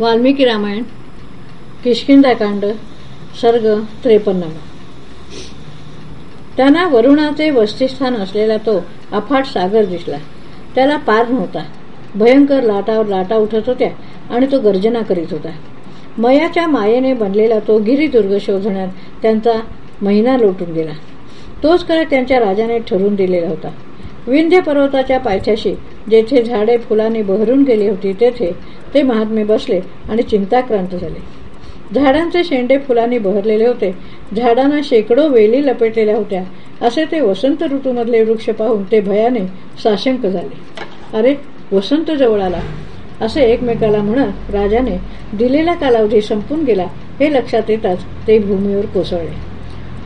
वाल्मिकी रामायण किशकिंदाकांड सर्ग त्रेपन्नावा. त्यांना वरुणाचे वस्तीस्थान असलेला तो अफाट सागर दिसला. त्याला पार नव्हता. भयंकर लाटावर लाटा उठत होत्या आणि तो गर्जना करीत होता. मयाच्या मायेने बनलेला तो गिरिदुर्ग शोधण्यात त्यांचा महिना लोटून गेला. तोच खरं त्यांच्या राजाने ठरवून दिलेला होता. विंध्य पर्वताच्या पायथ्याशी जेथे झाडे फुलांनी बहरून गेली होती तेथे ते महात्मे बसले आणि चिंताक्रांत झाले. झाडांचे शेंडे फुलांनी बहरलेले होते. झाडांना शेकडो वेली लपेटलेल्या होत्या. असे ते वसंत ऋतूमधले वृक्ष पाहून ते भयाने साशंक झाले. अरे वसंत जवळ आला. असे एकमेकाला म्हणत राजाने दिलेला कालावधी संपून गेला हे लक्षात येताच ते भूमीवर कोसळले.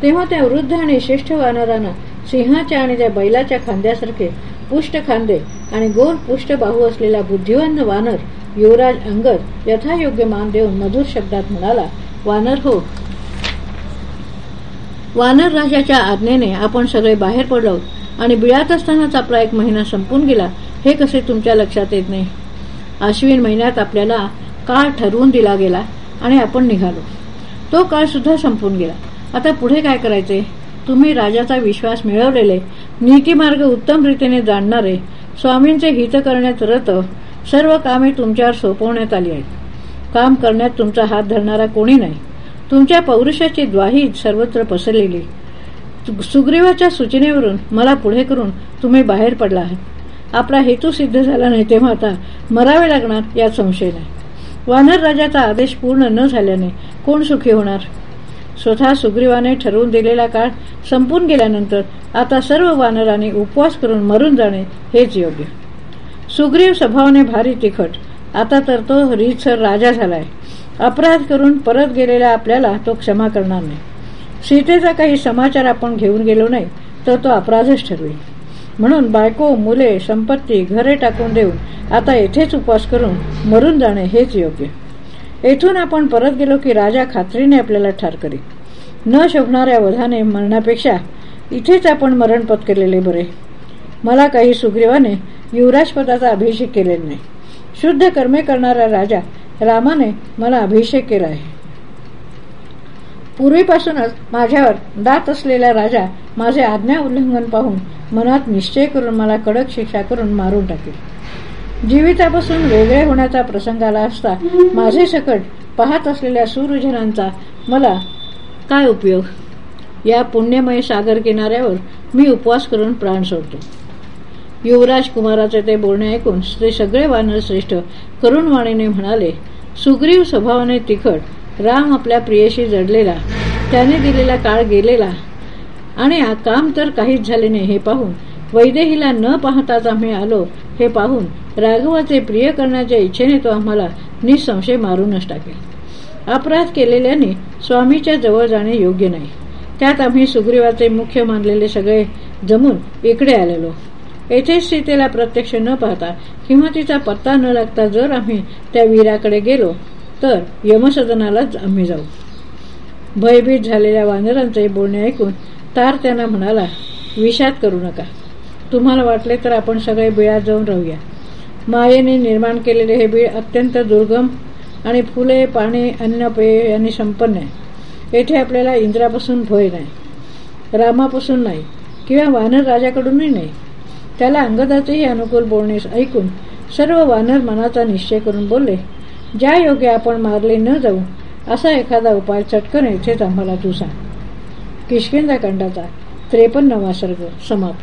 तेव्हा त्या वृद्ध आणि श्रेष्ठ वानरांना सिंहाच्या आणि त्या बैलाच्या खांद्यासारखे पुष्ट खांदे आणि गोल पुष्ट बाहू असलेला बुद्धिवंत वानर युवराज अंगद यथायोग्य मान देऊन मधुर शब्दात म्हणाला वानर हो. वानर राजाच्या आज्ञेने आपण सगळे बाहेर पडलो आणि बिळात असतानाच आपला एक महिना संपून गेला. हे कसे तुमच्या लक्षात येत नाही? आश्विन महिन्यात आपल्याला काळ ठरवून दिला गेला आणि आपण निघालो. तो काळ सुद्धा संपून गेला. आता पुढे काय करायचे? तुम्ही राजाचा विश्वास मिळवलेले नीतीमार्ग उत्तम रीतीने जाणणारे स्वामींचे हित करण्यात रत सर्व कामे तुमच्यावर सोपवण्यात आली आहेत. काम करण्यात तुमचा हात धरणारा कोणी नाही. तुमच्या पौरुषाची द्वाही सर्वत्र पसरलेली. सुग्रीवाच्या सूचनेवरून मला पुढे करून तुम्ही बाहेर पडला आहात. आपला हेतू सिद्ध झाला नाही तेव्हा आता मरावे लागणार यात संशय नाही. वानर राजाचा आदेश पूर्ण न झाल्याने कोण सुखी होणार? स्वतः सुग्रीवाने ठरवून दिलेला काळ संपून गेल्यानंतर आता सर्व वानरांनी उपवास करून मरून जाणे हेच योग्य. सुग्रीव स्वभावाने भारी तिखट. आता तर तो रीतसर राजा झालाय. अपराध करून परत गेलेला आपल्याला तो क्षमा करणार नाही. सीतेचा काही समाचार आपण घेऊन गेलो नाही तर तो अपराधच ठरवेल म्हणून बायको मुले संपत्ती घरे टाकून देऊन आता येथेच उपवास करून मरून जाणे हेच योग्य. येथून आपण परत गेलो की राजा खात्रीने आपल्याला ठार करीत. न शोभणाऱ्या वधाने मरण्यापेक्षा इथेच आपण मरण केलेले बरे. मला काही सुग्रीवाने युवराजपदाचा अभिषेक केलेला नाही. शुद्ध कर्मे करणारा राजा रामाने मला अभिषेक केला आहे. पूर्वीपासूनच माझ्यावर दात असलेला राजा माझे आज्ञा उल्लंघन पाहून मनात निश्चय करून मला कडक शिक्षा करून मारून टाकेल. जीवितापासून वेगळे होण्याचा प्रसंग आला असता माझे सकट पाहत असलेल्या सूरजनांचा मला काय उपयोग? या पुण्यमय सागर किनाऱ्यावर मी उपवास करून प्राण सोडतो. युवराज कुमाराचे ते बोलणे ऐकून ते सगळे वानर श्रेष्ठ करुण वाणीने म्हणाले सुग्रीव स्वभावाने तिखट राम आपल्या प्रियेशी जडलेला त्याने दिलेला काळ गेलेला आणि काम तर काहीच झाले नाही हे पाहून वैदेहीला न पाहताच आम्ही आलो हे पाहून राघवाचे प्रिय करण्याच्या इच्छेने तो आम्हाला निसंशय मारूनच टाकेल. अपराध केलेल्याने स्वामीच्या जवळ जाणे योग्य नाही. त्यात आम्ही सुग्रीवाचे मुख्य मानलेले सगळे जमून इकडे आलेलो. येथे सीतेला प्रत्यक्ष न पाहता किंवा तिचा पत्ता न लागता जर आम्ही त्या वीराकडे गेलो तर यमसदनालाच आम्ही जाऊ. भयभीत झालेल्या वानरांचे बोलणे ऐकून तार त्यांना म्हणाला विषाद करू नका. तुम्हाला वाटले तर आपण सगळे बिळात जाऊन राहूया. मायेने निर्माण केलेले हे बीळ अत्यंत दुर्गम आणि फुले पाणी अन्न पेय यांनी संपन्न आहे. येथे आपल्याला इंद्रापासून भय नाही रामापासून नाही किंवा वानर राजाकडूनही नाही. त्याला अंगदाचेही अनुकूल बोलणे ऐकून सर्व वानर मनाचा निश्चय करून बोलले ज्या योग्य आपण मारले न जाऊ असा एखादा उपाय चटकन येथेच आम्हाला तू सांग. किशकिंदाकांडाचा त्रेपन्नवा सर्ग समाप्त.